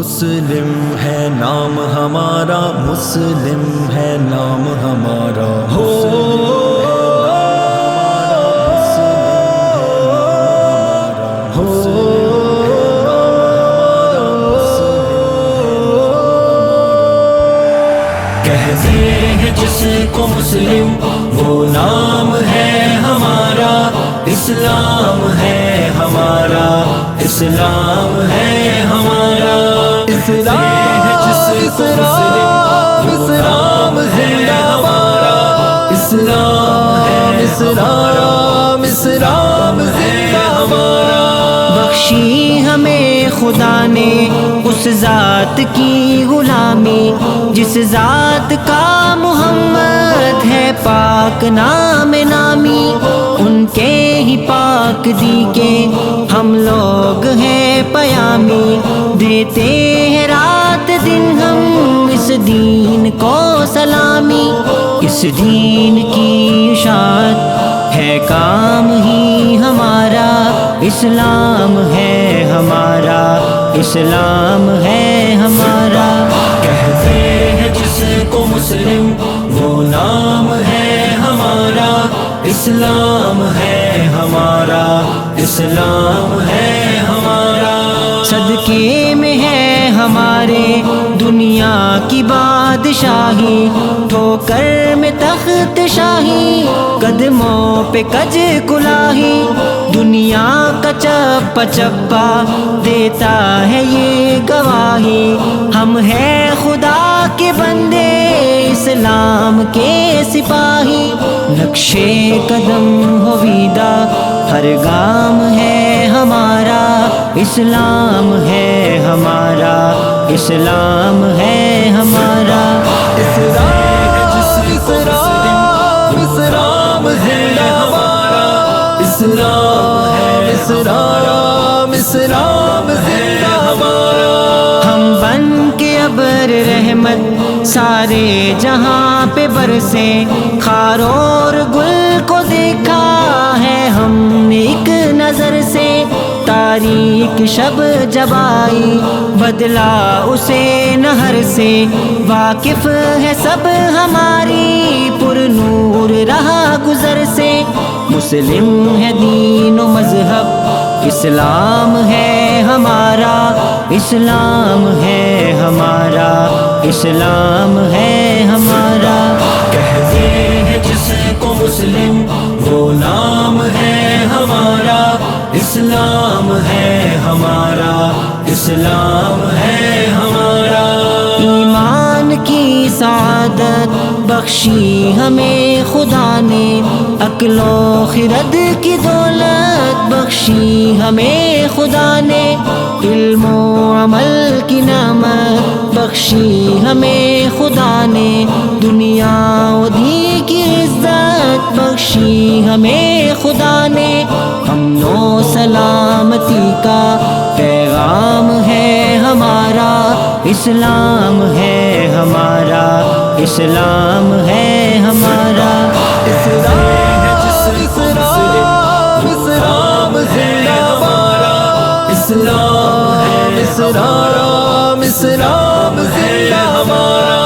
مسلم ہے نام ہمارا، مسلم ہے نام ہمارا۔ ہو جس کو مسلم، وہ نام ہے ہمارا۔ اسلام ہے ہمارا۔ اسلام ہے اسلام جس کو مسلم وہ اسلام اسلام اسلام ہے ہمارا بخشی ہمیں خدا نے اس ذات کی غلامی جس ذات کا محمد ہے، پاک نام نامی، ان کے ہی پاک دی کے ہم لوگ ہیں پیامی دیتے ہیں رات دن ہم اس دین کو سلامی اس دین کی اشاعت ہے کام ہی ہمارا اسلام ہے ہمارا اسلام ہے ہمارا کہتے ہیں جس کو مسلم وہ نام ہے ہمارا اسلام ہے ہمارا اسلام ہے ہمارا۔ صدقے میں ہے ہمارے دنیا کی بادشاہی، ٹھوکر میں تخت شاہی، قدموں پہ کج کلاہی۔ دنیا کا چپا چپا دیتا ہے یہ گواہی۔ ہم ہیں خدا کے بندے اسلام کے سپاہی، نقشے قدم ہو ہر گام ہے ہمارا، اسلام ہے ہمارا اسلام ہے ہمارا اسلام اسلام ہے ہمارا۔ اسلام ہے اسلام اسلام ہے ہمارا۔ ہم بن کے ابر رحمت سارے جہاں پہ برسے خارور گل کو دیکھا ہے ہم نے ایک نظر سے تاریخ شب جب آئی بدلا اسے نہر سے واقف ہے سب ہماری پر نور رہا گزر سے مسلم ہے دین و مذہب اسلام ہے ہمارا اسلام ہے ہمارا اسلام ہے ہمارا۔ کہتے ہیں جس کو مسلم، وہ نام ہے ہمارا۔ اسلام ہے ہمارا۔ اسلام ہے ہمارا سعادت بخشی ہمیں خدا نے، عقل و خرد کی دولت بخشی ہمیں خدا نے، علم و عمل کی نعمت بخشی ہمیں خدا نے، دنیا و دی کی عزت بخشی ہمیں خدا نے۔ ہم نو سلامتی کا پیغام ہے ہمارا، اسلام ہے ہمارا۔ اسلام ہے ہمارا، اسلام ہے ہمارا، اسلام ہے اسلام اسلام ہمارا۔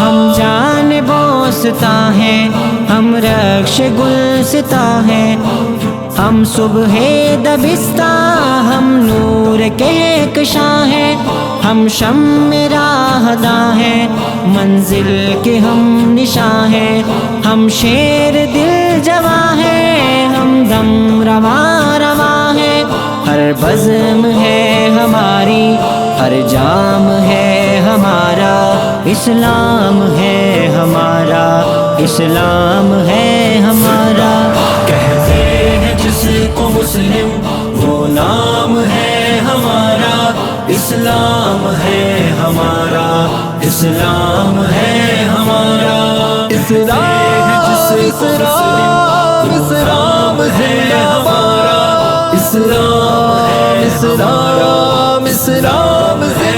ہم جان بوستا ہیں، ہم رکش گلستا ہیں، ہم صبح دبستہ کے کشاں ہیں، ہم شم راہ ہیں۔ منزل کے ہم نشاں ہیں، ہم شیر دل جواں ہیں، ہم دم رواں رواں ہیں۔ ہر بزم ہے ہماری، ہر جام ہے ہمارا۔ اسلام ہے ہمارا، اسلام ہے ہمارا۔ کہتے ہیں جس کو مسلم، وہ نام ہے اسلام ہے ہمارا اسلام ہے ہمارا۔ اسلام اسلام ہے ہمارا۔ اسلام اسلام اسلام ہے